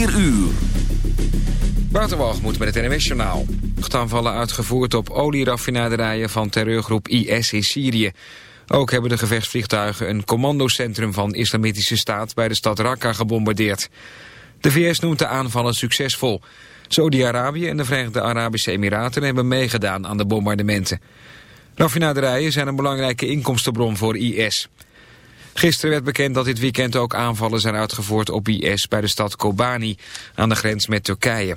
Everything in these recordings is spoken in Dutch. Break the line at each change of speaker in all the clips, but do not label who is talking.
4 uur.
met het NWS Journaal. Luchtaanvallen uitgevoerd op olieraffinaderijen van terreurgroep IS in Syrië. Ook hebben de gevechtsvliegtuigen een commandocentrum van Islamitische Staat bij de stad Raqqa gebombardeerd. De VS noemt de aanvallen succesvol. Saudi-Arabië en de Verenigde Arabische Emiraten hebben meegedaan aan de bombardementen. Raffinaderijen zijn een belangrijke inkomstenbron voor IS. Gisteren werd bekend dat dit weekend ook aanvallen zijn uitgevoerd op IS bij de stad Kobani aan de grens met Turkije.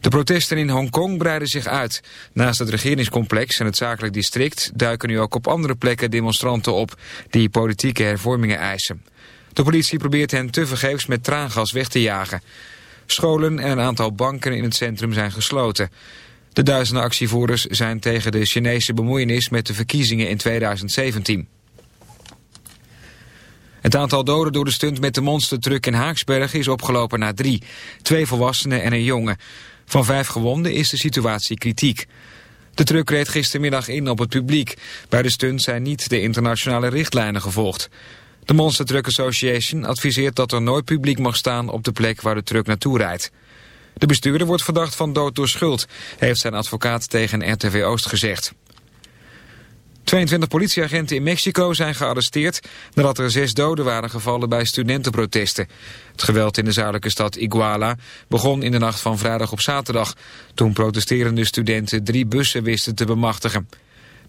De protesten in Hongkong breiden zich uit. Naast het regeringscomplex en het zakelijk district duiken nu ook op andere plekken demonstranten op die politieke hervormingen eisen. De politie probeert hen tevergeefs met traangas weg te jagen. Scholen en een aantal banken in het centrum zijn gesloten. De duizenden actievoerders zijn tegen de Chinese bemoeienis met de verkiezingen in 2017. Het aantal doden door de stunt met de monstertruck in Haaksberg is opgelopen naar drie. Twee volwassenen en een jongen. Van vijf gewonden is de situatie kritiek. De truck reed gistermiddag in op het publiek. Bij de stunt zijn niet de internationale richtlijnen gevolgd. De Monster Truck Association adviseert dat er nooit publiek mag staan op de plek waar de truck naartoe rijdt. De bestuurder wordt verdacht van dood door schuld, heeft zijn advocaat tegen RTV Oost gezegd. 22 politieagenten in Mexico zijn gearresteerd nadat er zes doden waren gevallen bij studentenprotesten. Het geweld in de zuidelijke stad Iguala begon in de nacht van vrijdag op zaterdag, toen protesterende studenten drie bussen wisten te bemachtigen.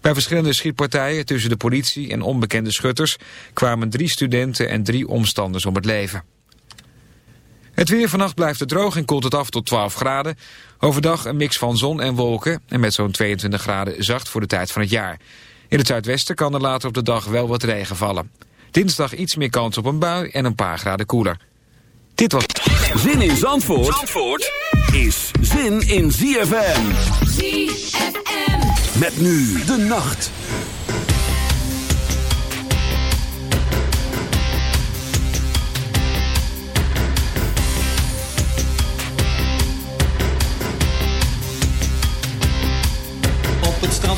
Bij verschillende schietpartijen tussen de politie en onbekende schutters kwamen drie studenten en drie omstanders om het leven. Het weer vannacht blijft het droog en koelt het af tot 12 graden. Overdag een mix van zon en wolken en met zo'n 22 graden zacht voor de tijd van het jaar. In het zuidwesten kan er later op de dag wel wat regen vallen. Dinsdag iets meer kans op een bui en een paar graden koeler. Dit was...
Zin in Zandvoort, Zandvoort is zin in ZFM. ZFM. Met nu de nacht.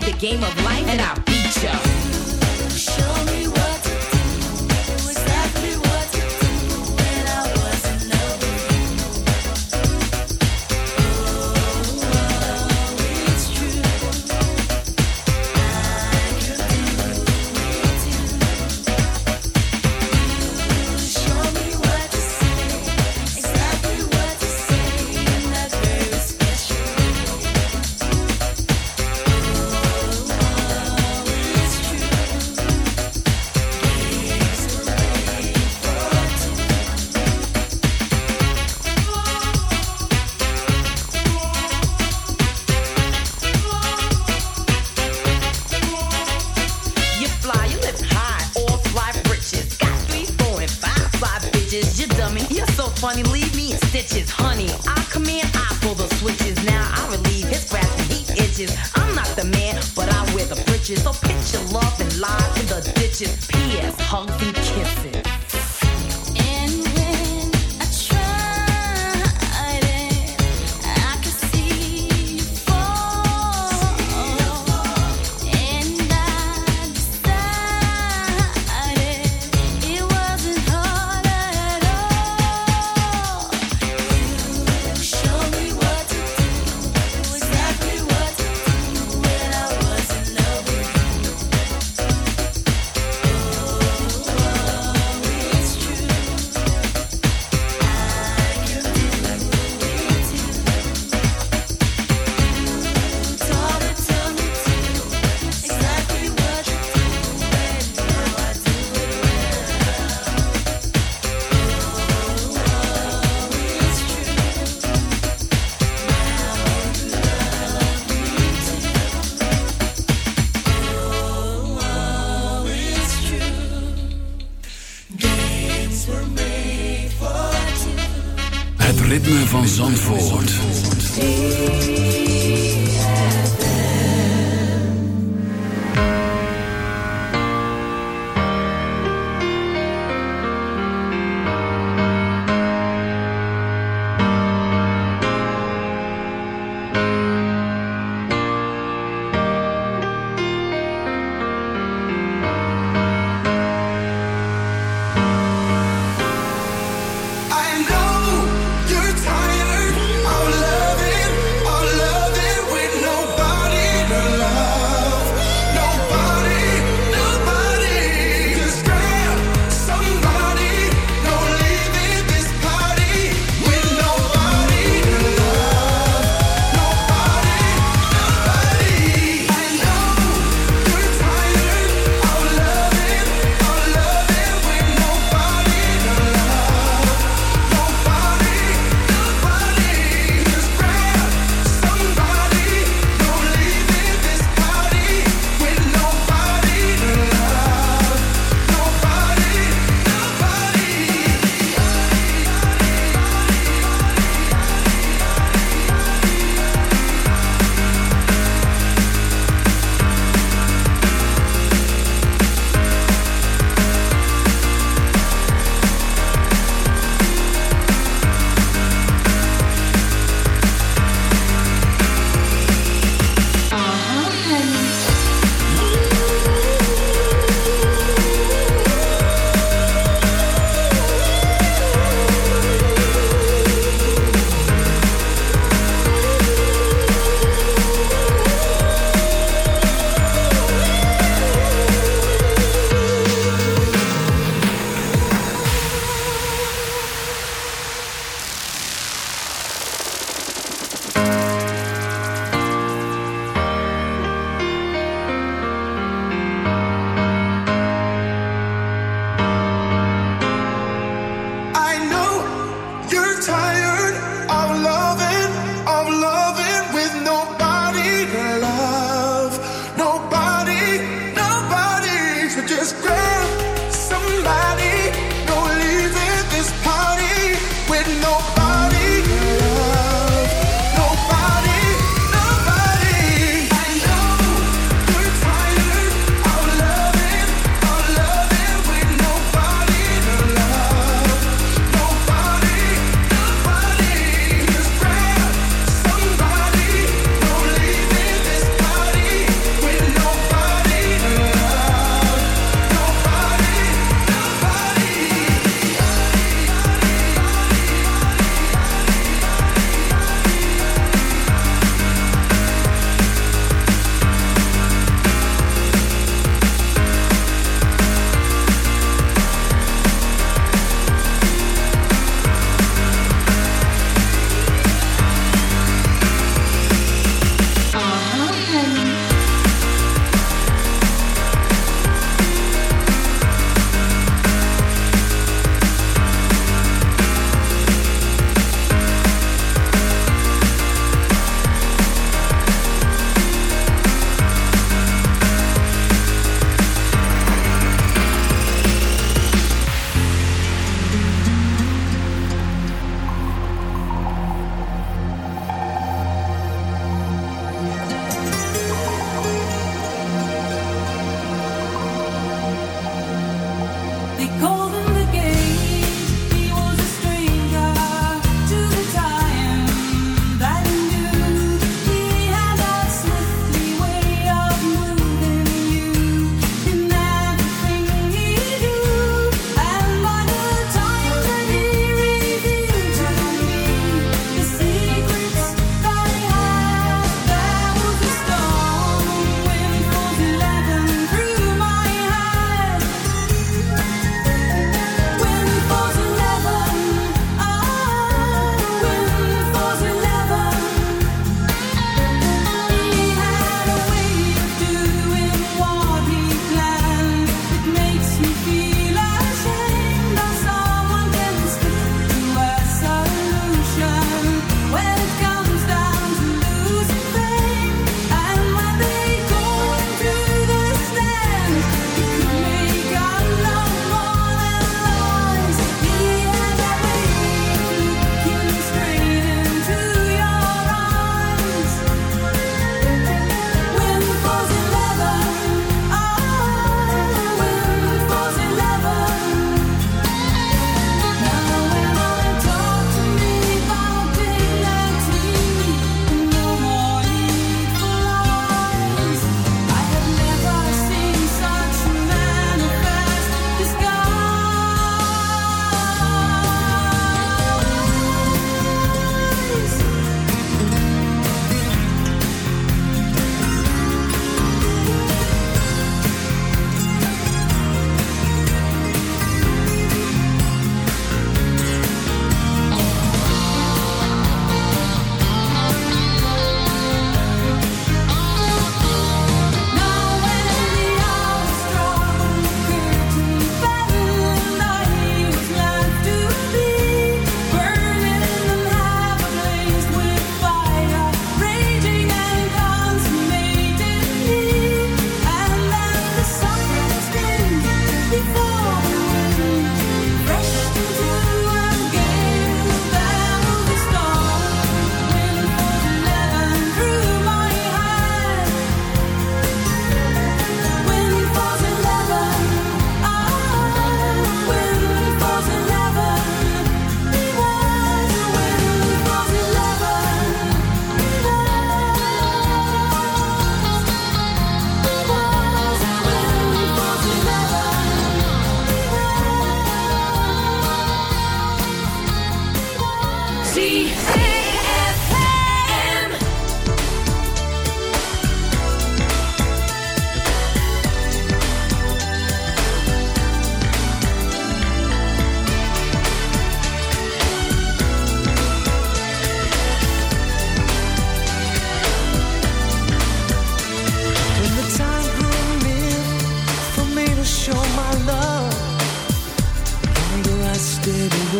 the game of life and
I beat ya.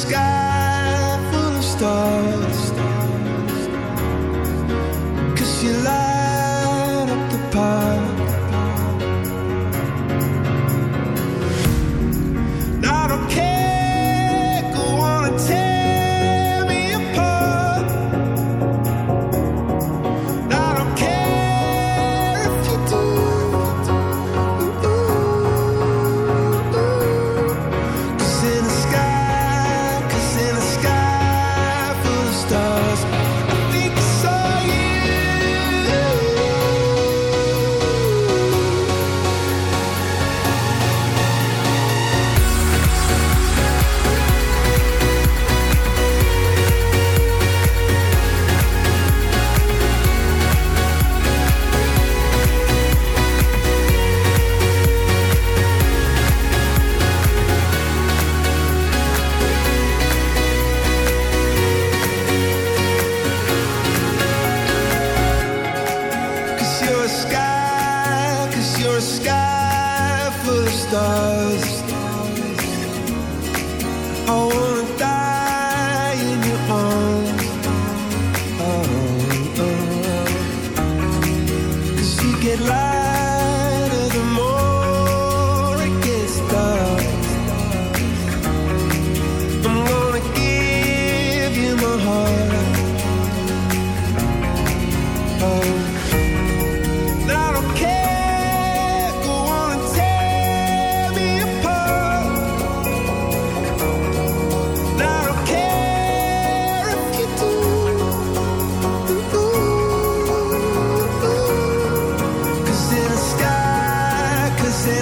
sky.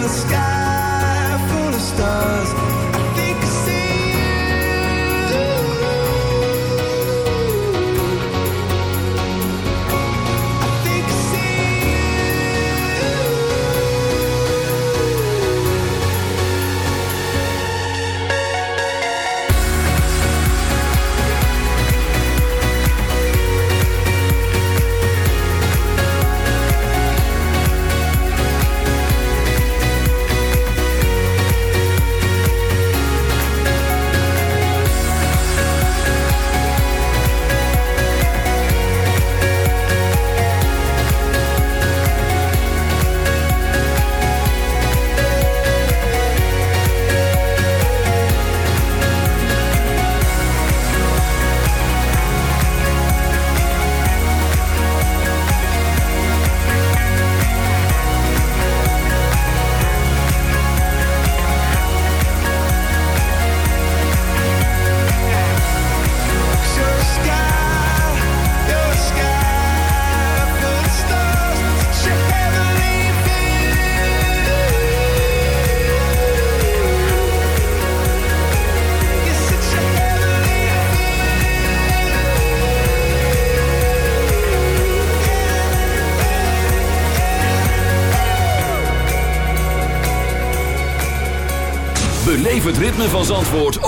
the sky.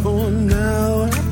for now.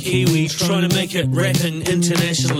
Kiwi, trying to make it rapping internationally.